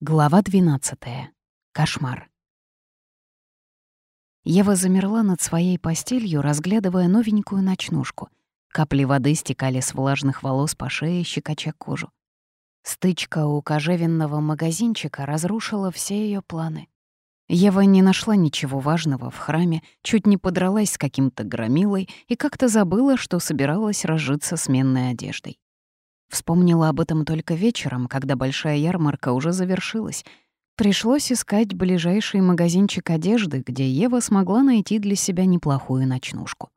Глава 12. Кошмар. Ева замерла над своей постелью, разглядывая новенькую ночнушку. Капли воды стекали с влажных волос по шее, щекоча кожу. Стычка у кожевенного магазинчика разрушила все ее планы. Ева не нашла ничего важного в храме, чуть не подралась с каким-то громилой и как-то забыла, что собиралась разжиться сменной одеждой. Вспомнила об этом только вечером, когда большая ярмарка уже завершилась. Пришлось искать ближайший магазинчик одежды, где Ева смогла найти для себя неплохую ночнушку.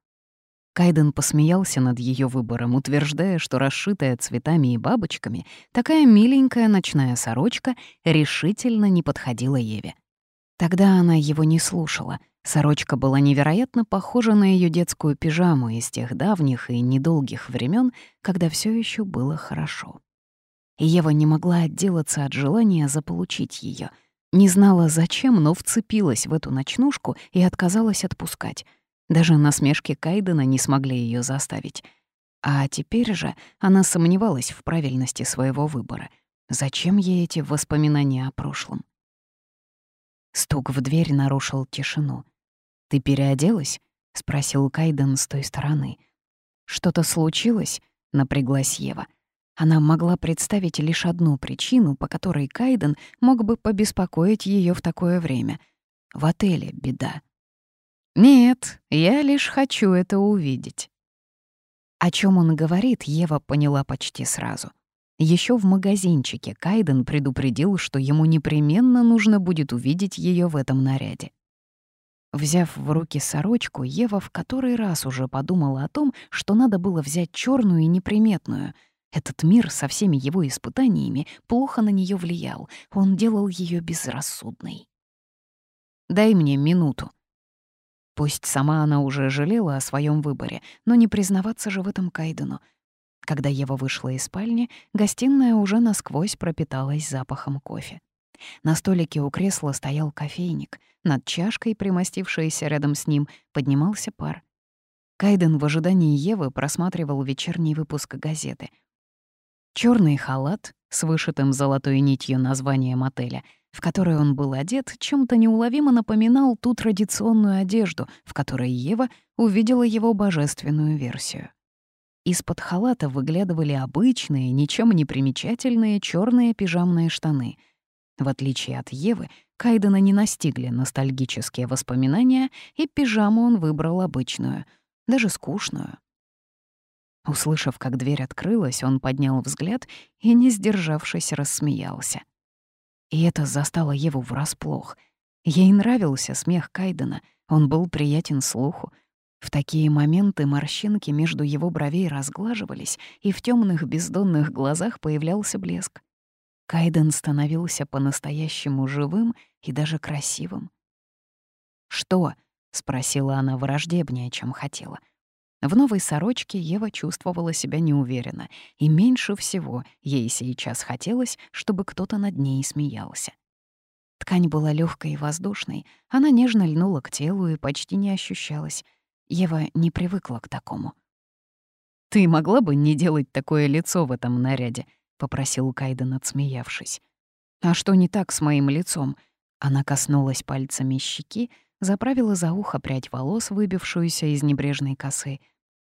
Кайден посмеялся над ее выбором, утверждая, что расшитая цветами и бабочками такая миленькая ночная сорочка решительно не подходила Еве. Тогда она его не слушала. Сорочка была невероятно похожа на ее детскую пижаму из тех давних и недолгих времен, когда все еще было хорошо. И Ева не могла отделаться от желания заполучить ее. Не знала зачем, но вцепилась в эту ночнушку и отказалась отпускать. Даже насмешки Кайдена не смогли ее заставить. А теперь же она сомневалась в правильности своего выбора. Зачем ей эти воспоминания о прошлом? Стук в дверь нарушил тишину. «Ты переоделась?» — спросил Кайден с той стороны. «Что-то случилось?» — напряглась Ева. Она могла представить лишь одну причину, по которой Кайден мог бы побеспокоить ее в такое время. В отеле беда. «Нет, я лишь хочу это увидеть». О чем он говорит, Ева поняла почти сразу — еще в магазинчике Кайден предупредил, что ему непременно нужно будет увидеть ее в этом наряде. Взяв в руки сорочку, Ева в который раз уже подумала о том, что надо было взять черную и неприметную. Этот мир со всеми его испытаниями плохо на нее влиял, он делал ее безрассудной. «Дай мне минуту». Пусть сама она уже жалела о своем выборе, но не признаваться же в этом Кайдену. Когда Ева вышла из спальни, гостиная уже насквозь пропиталась запахом кофе. На столике у кресла стоял кофейник. Над чашкой, примостившейся рядом с ним, поднимался пар. Кайден в ожидании Евы просматривал вечерний выпуск газеты. Черный халат с вышитым золотой нитью названием отеля, в который он был одет, чем-то неуловимо напоминал ту традиционную одежду, в которой Ева увидела его божественную версию. Из-под халата выглядывали обычные, ничем не примечательные черные пижамные штаны. В отличие от Евы, Кайдена не настигли ностальгические воспоминания, и пижаму он выбрал обычную, даже скучную. Услышав, как дверь открылась, он поднял взгляд и, не сдержавшись, рассмеялся. И это застало Еву врасплох. Ей нравился смех Кайдена, он был приятен слуху, в такие моменты морщинки между его бровей разглаживались, и в темных бездонных глазах появлялся блеск. Кайден становился по-настоящему живым и даже красивым. «Что?» — спросила она враждебнее, чем хотела. В новой сорочке Ева чувствовала себя неуверенно, и меньше всего ей сейчас хотелось, чтобы кто-то над ней смеялся. Ткань была легкой и воздушной, она нежно льнула к телу и почти не ощущалась — Ева не привыкла к такому. «Ты могла бы не делать такое лицо в этом наряде?» — попросил Кайден, отсмеявшись. «А что не так с моим лицом?» Она коснулась пальцами щеки, заправила за ухо прядь волос, выбившуюся из небрежной косы.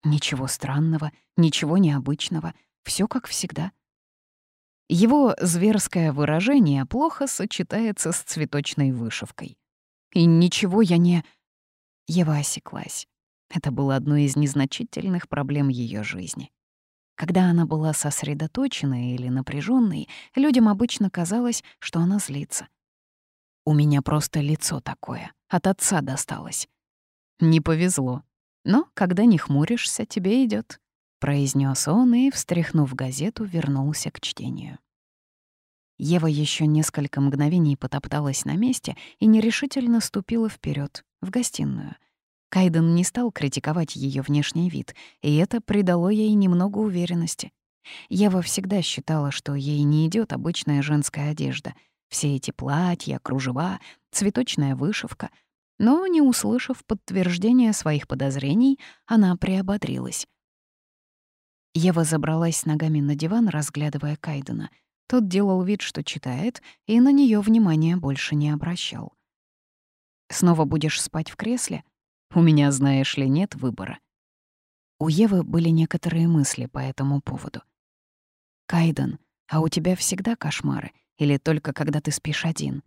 Ничего странного, ничего необычного, все как всегда. Его зверское выражение плохо сочетается с цветочной вышивкой. И ничего я не... Ева осеклась. Это было одной из незначительных проблем ее жизни. Когда она была сосредоточенной или напряженной, людям обычно казалось, что она злится. «У меня просто лицо такое, от отца досталось». «Не повезло. Но когда не хмуришься, тебе идет, произнес он и, встряхнув газету, вернулся к чтению. Ева еще несколько мгновений потопталась на месте и нерешительно ступила вперед в гостиную, Кайден не стал критиковать ее внешний вид, и это придало ей немного уверенности. Ева всегда считала, что ей не идет обычная женская одежда. Все эти платья, кружева, цветочная вышивка. Но, не услышав подтверждения своих подозрений, она приободрилась. Ева забралась ногами на диван, разглядывая Кайдена. Тот делал вид, что читает, и на нее внимания больше не обращал. «Снова будешь спать в кресле? У меня, знаешь ли, нет выбора». У Евы были некоторые мысли по этому поводу. «Кайден, а у тебя всегда кошмары? Или только когда ты спишь один?»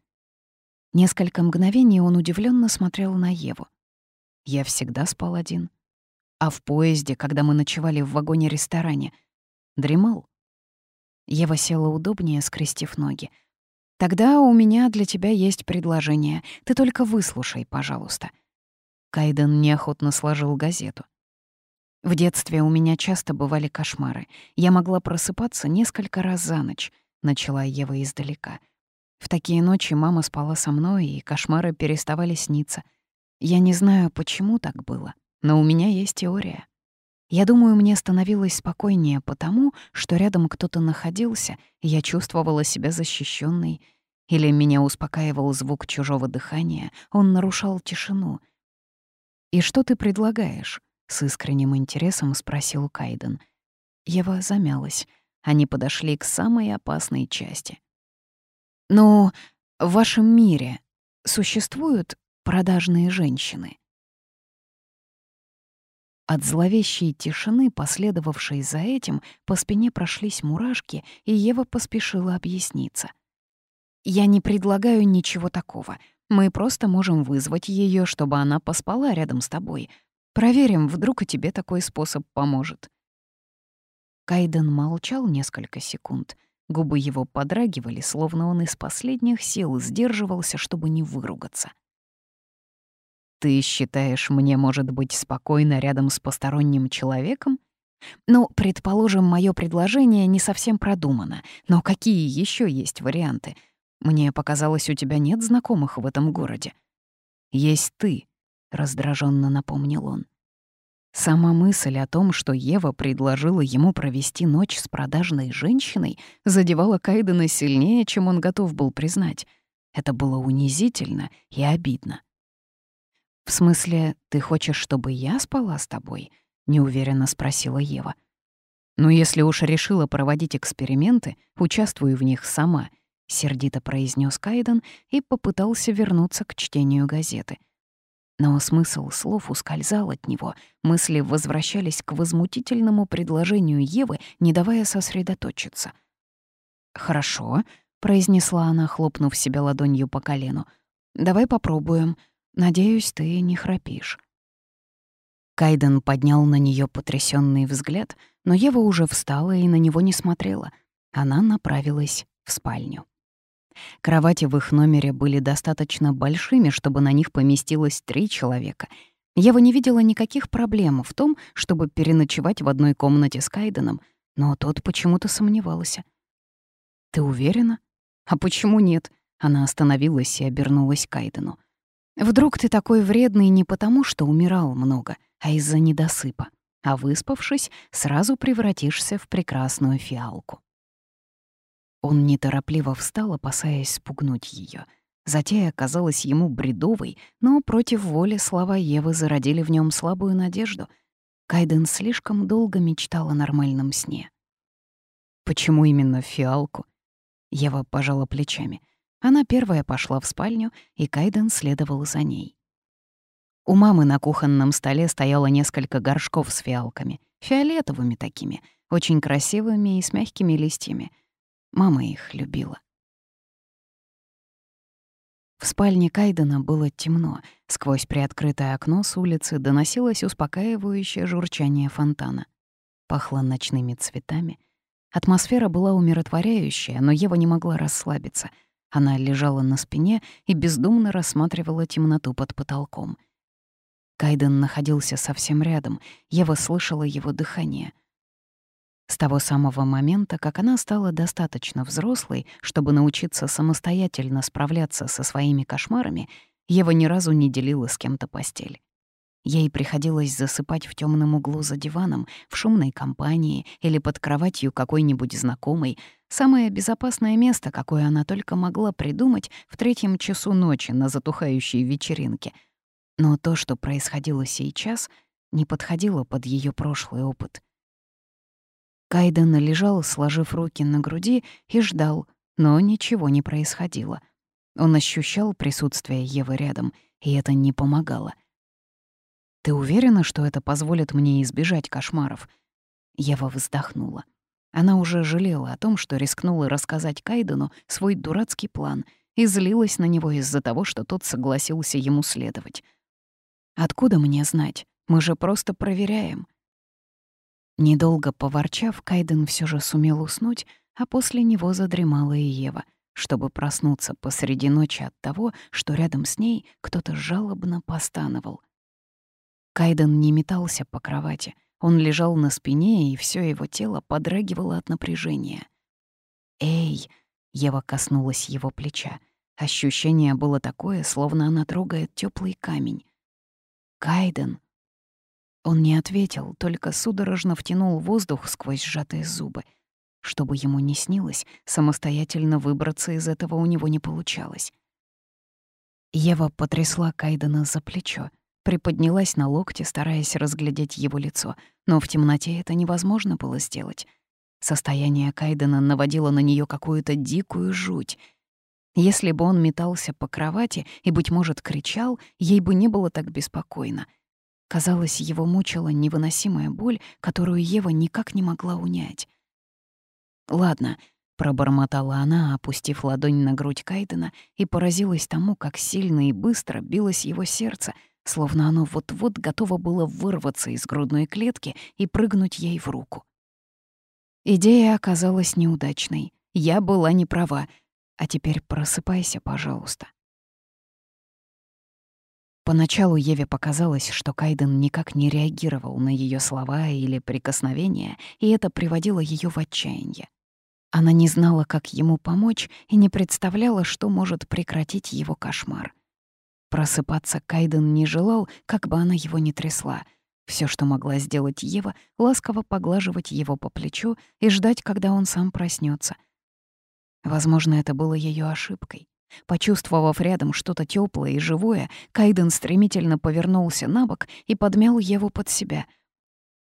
Несколько мгновений он удивленно смотрел на Еву. «Я всегда спал один. А в поезде, когда мы ночевали в вагоне-ресторане, дремал?» Ева села удобнее, скрестив ноги. «Тогда у меня для тебя есть предложение. Ты только выслушай, пожалуйста». Кайден неохотно сложил газету. В детстве у меня часто бывали кошмары. Я могла просыпаться несколько раз за ночь, начала Ева издалека. В такие ночи мама спала со мной, и кошмары переставали сниться. Я не знаю, почему так было, но у меня есть теория. Я думаю, мне становилось спокойнее потому, что рядом кто-то находился, и я чувствовала себя защищенной. Или меня успокаивал звук чужого дыхания, он нарушал тишину. «И что ты предлагаешь?» — с искренним интересом спросил Кайден. Ева замялась. Они подошли к самой опасной части. «Ну, в вашем мире существуют продажные женщины?» От зловещей тишины, последовавшей за этим, по спине прошлись мурашки, и Ева поспешила объясниться. «Я не предлагаю ничего такого. Мы просто можем вызвать ее, чтобы она поспала рядом с тобой. Проверим, вдруг и тебе такой способ поможет». Кайден молчал несколько секунд. Губы его подрагивали, словно он из последних сил сдерживался, чтобы не выругаться. Ты считаешь, мне может быть спокойно рядом с посторонним человеком? Ну, предположим, мое предложение не совсем продумано, но какие еще есть варианты? Мне показалось, у тебя нет знакомых в этом городе. Есть ты, раздраженно напомнил он. Сама мысль о том, что Ева предложила ему провести ночь с продажной женщиной, задевала Кайдена сильнее, чем он готов был признать. Это было унизительно и обидно. «В смысле, ты хочешь, чтобы я спала с тобой?» — неуверенно спросила Ева. «Ну, если уж решила проводить эксперименты, участвую в них сама», — сердито произнес Кайден и попытался вернуться к чтению газеты. Но смысл слов ускользал от него, мысли возвращались к возмутительному предложению Евы, не давая сосредоточиться. «Хорошо», — произнесла она, хлопнув себя ладонью по колену. «Давай попробуем. Надеюсь, ты не храпишь». Кайден поднял на нее потрясенный взгляд, но Ева уже встала и на него не смотрела. Она направилась в спальню. Кровати в их номере были достаточно большими, чтобы на них поместилось три человека. Ева не видела никаких проблем в том, чтобы переночевать в одной комнате с Кайденом, но тот почему-то сомневался. «Ты уверена? А почему нет?» Она остановилась и обернулась к Кайдену. Вдруг ты такой вредный не потому, что умирал много, а из-за недосыпа, а выспавшись, сразу превратишься в прекрасную фиалку. Он неторопливо встал, опасаясь спугнуть ее. Затея оказалась ему бредовой, но против воли слова Евы зародили в нем слабую надежду. Кайден слишком долго мечтал о нормальном сне. «Почему именно фиалку?» Ева пожала плечами — она первая пошла в спальню, и Кайден следовал за ней. У мамы на кухонном столе стояло несколько горшков с фиалками, фиолетовыми такими, очень красивыми и с мягкими листьями. Мама их любила. В спальне Кайдена было темно. Сквозь приоткрытое окно с улицы доносилось успокаивающее журчание фонтана. Пахло ночными цветами. Атмосфера была умиротворяющая, но Ева не могла расслабиться — она лежала на спине и бездумно рассматривала темноту под потолком. Кайден находился совсем рядом, Ева слышала его дыхание. С того самого момента, как она стала достаточно взрослой, чтобы научиться самостоятельно справляться со своими кошмарами, Ева ни разу не делила с кем-то постель. Ей приходилось засыпать в темном углу за диваном, в шумной компании или под кроватью какой-нибудь знакомой. Самое безопасное место, какое она только могла придумать в третьем часу ночи на затухающей вечеринке. Но то, что происходило сейчас, не подходило под ее прошлый опыт. Кайден лежал, сложив руки на груди, и ждал, но ничего не происходило. Он ощущал присутствие Евы рядом, и это не помогало. «Ты уверена, что это позволит мне избежать кошмаров?» Ева вздохнула. Она уже жалела о том, что рискнула рассказать Кайдену свой дурацкий план и злилась на него из-за того, что тот согласился ему следовать. «Откуда мне знать? Мы же просто проверяем». Недолго поворчав, Кайден все же сумел уснуть, а после него задремала и Ева, чтобы проснуться посреди ночи от того, что рядом с ней кто-то жалобно постановал. Кайден не метался по кровати. Он лежал на спине, и все его тело подрагивало от напряжения. «Эй!» — Ева коснулась его плеча. Ощущение было такое, словно она трогает теплый камень. «Кайден!» Он не ответил, только судорожно втянул воздух сквозь сжатые зубы. Чтобы ему не снилось, самостоятельно выбраться из этого у него не получалось. Ева потрясла Кайдена за плечо, приподнялась на локте, стараясь разглядеть его лицо, но в темноте это невозможно было сделать. Состояние Кайдена наводило на нее какую-то дикую жуть. Если бы он метался по кровати и, быть может, кричал, ей бы не было так беспокойно — Казалось, его мучила невыносимая боль, которую Ева никак не могла унять. «Ладно», — пробормотала она, опустив ладонь на грудь Кайдена, и поразилась тому, как сильно и быстро билось его сердце, словно оно вот-вот готово было вырваться из грудной клетки и прыгнуть ей в руку. Идея оказалась неудачной. Я была не права. А теперь просыпайся, пожалуйста. Поначалу Еве показалось, что Кайден никак не реагировал на ее слова или прикосновения, и это приводило ее в отчаяние. Она не знала, как ему помочь, и не представляла, что может прекратить его кошмар. Просыпаться Кайден не желал, как бы она его ни трясла. Все, что могла сделать Ева, ласково поглаживать его по плечу и ждать, когда он сам проснется. Возможно, это было ее ошибкой. Почувствовав рядом что-то теплое и живое, Кайден стремительно повернулся на бок и подмял Еву под себя.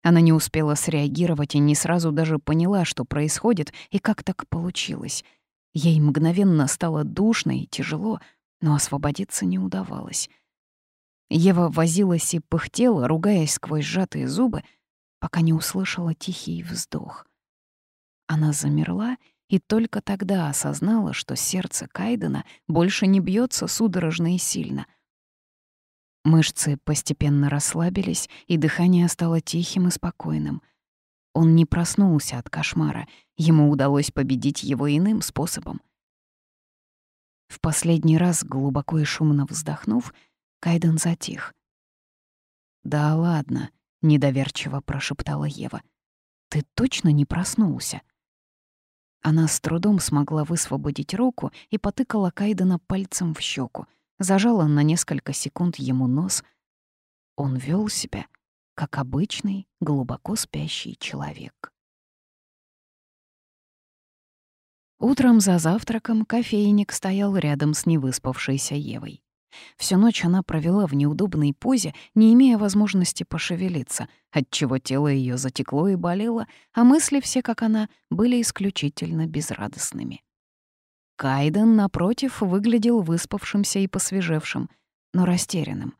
Она не успела среагировать и не сразу даже поняла, что происходит и как так получилось. Ей мгновенно стало душно и тяжело, но освободиться не удавалось. Ева возилась и пыхтела, ругаясь сквозь сжатые зубы, пока не услышала тихий вздох. Она замерла и только тогда осознала, что сердце Кайдена больше не бьется судорожно и сильно. Мышцы постепенно расслабились, и дыхание стало тихим и спокойным. Он не проснулся от кошмара, ему удалось победить его иным способом. В последний раз, глубоко и шумно вздохнув, Кайден затих. «Да ладно», — недоверчиво прошептала Ева. «Ты точно не проснулся?» Она с трудом смогла высвободить руку и потыкала Кайдена пальцем в щеку, зажала на несколько секунд ему нос. Он вел себя, как обычный, глубоко спящий человек. Утром за завтраком кофейник стоял рядом с невыспавшейся Евой. Всю ночь она провела в неудобной позе, не имея возможности пошевелиться, отчего тело ее затекло и болело, а мысли все, как она, были исключительно безрадостными. Кайден, напротив, выглядел выспавшимся и посвежевшим, но растерянным.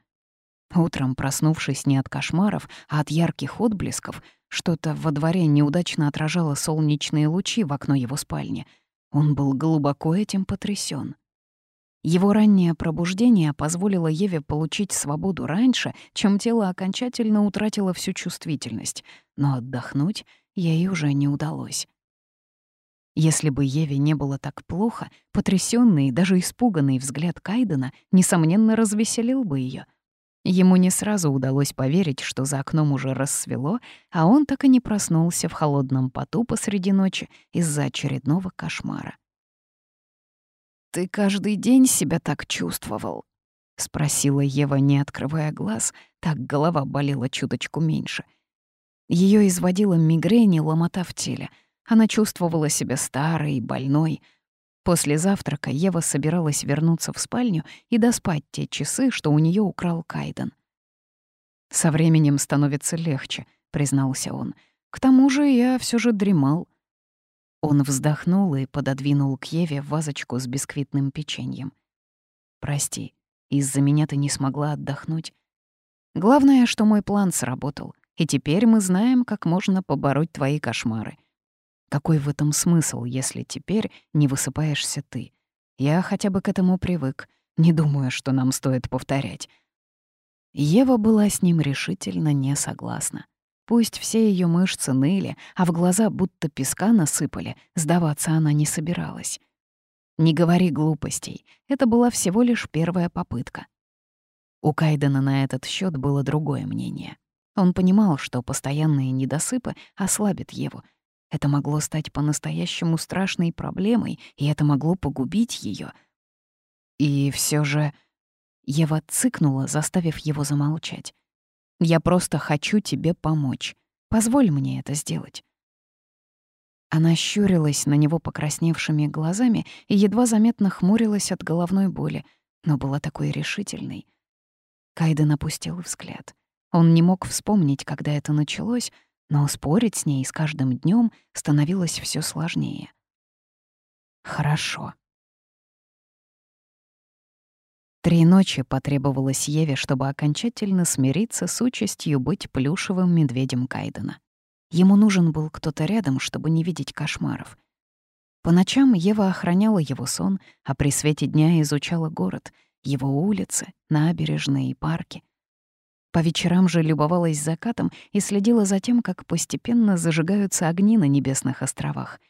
Утром, проснувшись не от кошмаров, а от ярких отблесков, что-то во дворе неудачно отражало солнечные лучи в окно его спальни. Он был глубоко этим потрясен. Его раннее пробуждение позволило Еве получить свободу раньше, чем тело окончательно утратило всю чувствительность, но отдохнуть ей уже не удалось. Если бы Еве не было так плохо, потрясенный и даже испуганный взгляд Кайдена, несомненно, развеселил бы ее. Ему не сразу удалось поверить, что за окном уже рассвело, а он так и не проснулся в холодном поту посреди ночи из-за очередного кошмара. «Ты каждый день себя так чувствовал?» — спросила Ева, не открывая глаз, так голова болела чуточку меньше. Ее изводила мигрень и ломота в теле. Она чувствовала себя старой и больной. После завтрака Ева собиралась вернуться в спальню и доспать те часы, что у нее украл Кайден. «Со временем становится легче», — признался он. К тому же я все же дремал. Он вздохнул и пододвинул к Еве вазочку с бисквитным печеньем. «Прости, из-за меня ты не смогла отдохнуть. Главное, что мой план сработал, и теперь мы знаем, как можно побороть твои кошмары. Какой в этом смысл, если теперь не высыпаешься ты? Я хотя бы к этому привык, не думаю, что нам стоит повторять». Ева была с ним решительно не согласна. Пусть все ее мышцы ныли, а в глаза будто песка насыпали, сдаваться она не собиралась. Не говори глупостей, это была всего лишь первая попытка. У Кайдена на этот счет было другое мнение. Он понимал, что постоянные недосыпы ослабят его. Это могло стать по-настоящему страшной проблемой, и это могло погубить ее. И все же Ева цыкнула, заставив его замолчать. Я просто хочу тебе помочь. Позволь мне это сделать». Она щурилась на него покрасневшими глазами и едва заметно хмурилась от головной боли, но была такой решительной. Кайден опустил взгляд. Он не мог вспомнить, когда это началось, но спорить с ней с каждым днем становилось все сложнее. «Хорошо», Три ночи потребовалось Еве, чтобы окончательно смириться с участью быть плюшевым медведем Кайдена. Ему нужен был кто-то рядом, чтобы не видеть кошмаров. По ночам Ева охраняла его сон, а при свете дня изучала город, его улицы, набережные и парки. По вечерам же любовалась закатом и следила за тем, как постепенно зажигаются огни на небесных островах.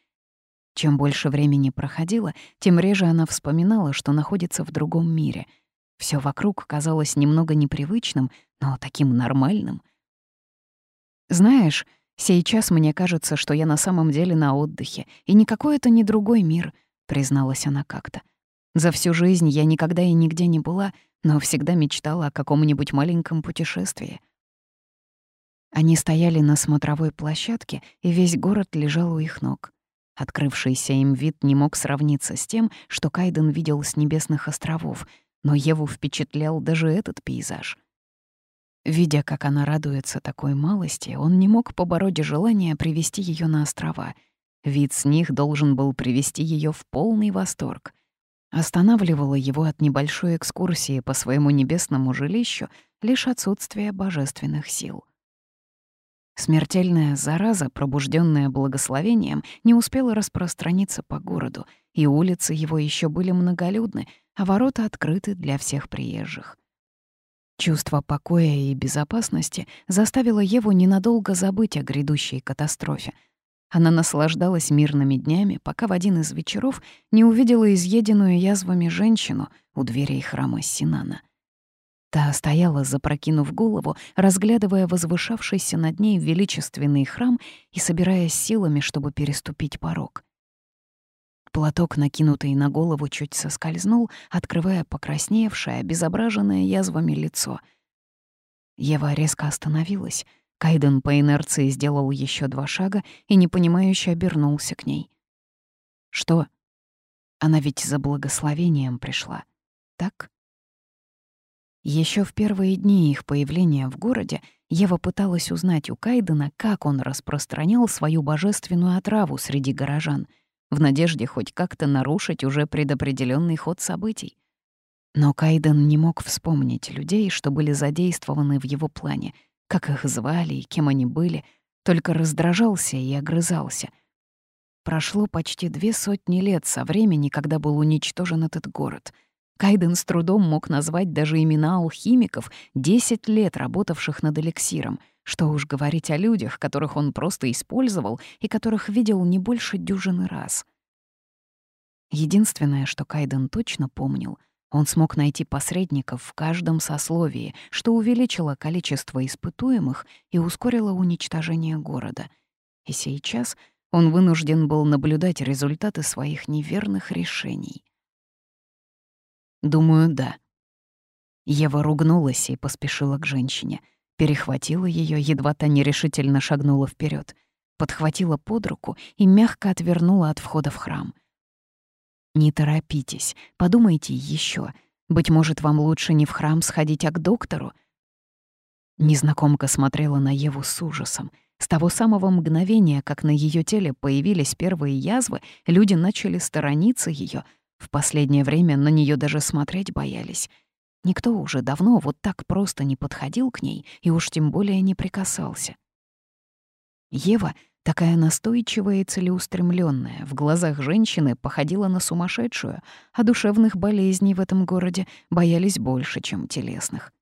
Чем больше времени проходило, тем реже она вспоминала, что находится в другом мире — все вокруг казалось немного непривычным, но таким нормальным. «Знаешь, сейчас мне кажется, что я на самом деле на отдыхе, и никакой это не другой мир», — призналась она как-то. «За всю жизнь я никогда и нигде не была, но всегда мечтала о каком-нибудь маленьком путешествии». Они стояли на смотровой площадке, и весь город лежал у их ног. Открывшийся им вид не мог сравниться с тем, что Кайден видел с небесных островов — но Еву впечатлял даже этот пейзаж. Видя, как она радуется такой малости, он не мог побороть желание привести ее на острова. Вид с них должен был привести ее в полный восторг. Останавливало его от небольшой экскурсии по своему небесному жилищу лишь отсутствие божественных сил. Смертельная зараза, пробужденная благословением, не успела распространиться по городу, и улицы его еще были многолюдны, а ворота открыты для всех приезжих. Чувство покоя и безопасности заставило Еву ненадолго забыть о грядущей катастрофе. Она наслаждалась мирными днями, пока в один из вечеров не увидела изъеденную язвами женщину у дверей храма Синана. Та стояла, запрокинув голову, разглядывая возвышавшийся над ней величественный храм и собираясь силами, чтобы переступить порог. Платок, накинутый на голову, чуть соскользнул, открывая покрасневшее, обезображенное язвами лицо. Ева резко остановилась. Кайден по инерции сделал еще два шага и непонимающе обернулся к ней. «Что? Она ведь за благословением пришла, так?» Еще в первые дни их появления в городе Ева пыталась узнать у Кайдена, как он распространял свою божественную отраву среди горожан — в надежде хоть как-то нарушить уже предопределенный ход событий. Но Кайден не мог вспомнить людей, что были задействованы в его плане, как их звали и кем они были, только раздражался и огрызался. Прошло почти две сотни лет со времени, когда был уничтожен этот город. Кайден с трудом мог назвать даже имена алхимиков, 10 лет работавших над эликсиром — что уж говорить о людях, которых он просто использовал и которых видел не больше дюжины раз. Единственное, что Кайден точно помнил, он смог найти посредников в каждом сословии, что увеличило количество испытуемых и ускорило уничтожение города. И сейчас он вынужден был наблюдать результаты своих неверных решений. «Думаю, да». Ева ругнулась и поспешила к женщине — перехватила ее, едва та нерешительно шагнула вперед, подхватила под руку и мягко отвернула от входа в храм. «Не торопитесь, подумайте еще. Быть может, вам лучше не в храм сходить, а к доктору?» Незнакомка смотрела на Еву с ужасом. С того самого мгновения, как на ее теле появились первые язвы, люди начали сторониться ее. В последнее время на нее даже смотреть боялись. Никто уже давно вот так просто не подходил к ней и уж тем более не прикасался. Ева, такая настойчивая и целеустремленная, в глазах женщины походила на сумасшедшую, а душевных болезней в этом городе боялись больше, чем телесных.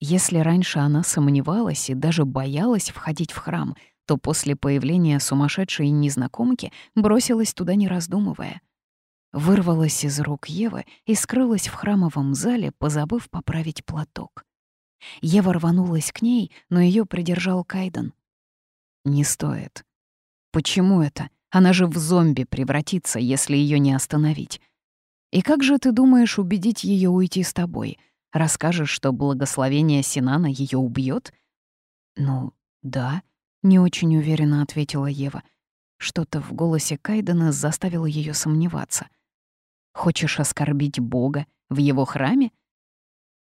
Если раньше она сомневалась и даже боялась входить в храм, то после появления сумасшедшей незнакомки бросилась туда не раздумывая. Вырвалась из рук Евы и скрылась в храмовом зале, позабыв поправить платок. Ева рванулась к ней, но ее придержал Кайден. «Не стоит». «Почему это? Она же в зомби превратится, если ее не остановить. И как же ты думаешь убедить ее уйти с тобой?» Расскажешь, что благословение Синана ее убьет? Ну, да, не очень уверенно ответила Ева. Что-то в голосе Кайдена заставило ее сомневаться. Хочешь оскорбить Бога в его храме?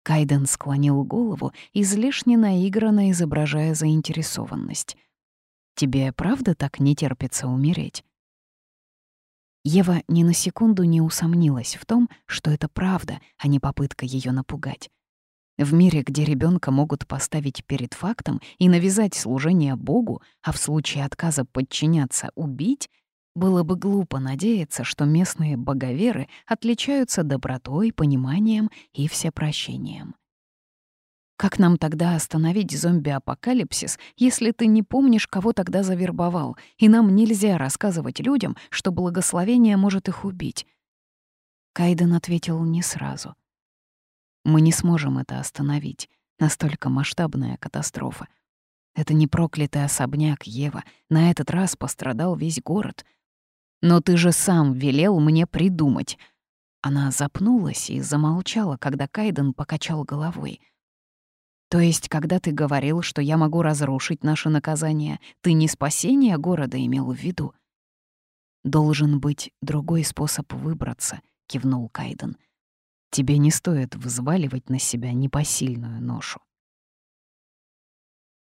Кайден склонил голову, излишне наигранно изображая заинтересованность. «Тебе правда так не терпится умереть?» Ева ни на секунду не усомнилась в том, что это правда, а не попытка ее напугать. В мире, где ребенка могут поставить перед фактом и навязать служение Богу, а в случае отказа подчиняться убить, было бы глупо надеяться, что местные боговеры отличаются добротой, пониманием и всепрощением. Как нам тогда остановить зомби-апокалипсис, если ты не помнишь, кого тогда завербовал, и нам нельзя рассказывать людям, что благословение может их убить?» Кайден ответил не сразу. «Мы не сможем это остановить. Настолько масштабная катастрофа. Это не проклятый особняк, Ева. На этот раз пострадал весь город. Но ты же сам велел мне придумать». Она запнулась и замолчала, когда Кайден покачал головой — то есть, когда ты говорил, что я могу разрушить наше наказание, ты не спасение города имел в виду? Должен быть другой способ выбраться, кивнул Кайден. Тебе не стоит взваливать на себя непосильную ношу.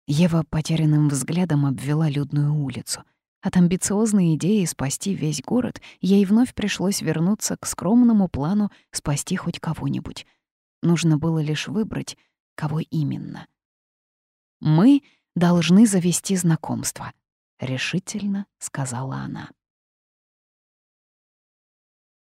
Ева потерянным взглядом обвела людную улицу. От амбициозной идеи спасти весь город ей вновь пришлось вернуться к скромному плану спасти хоть кого-нибудь. Нужно было лишь выбрать, кого именно. «Мы должны завести знакомство», — решительно сказала она.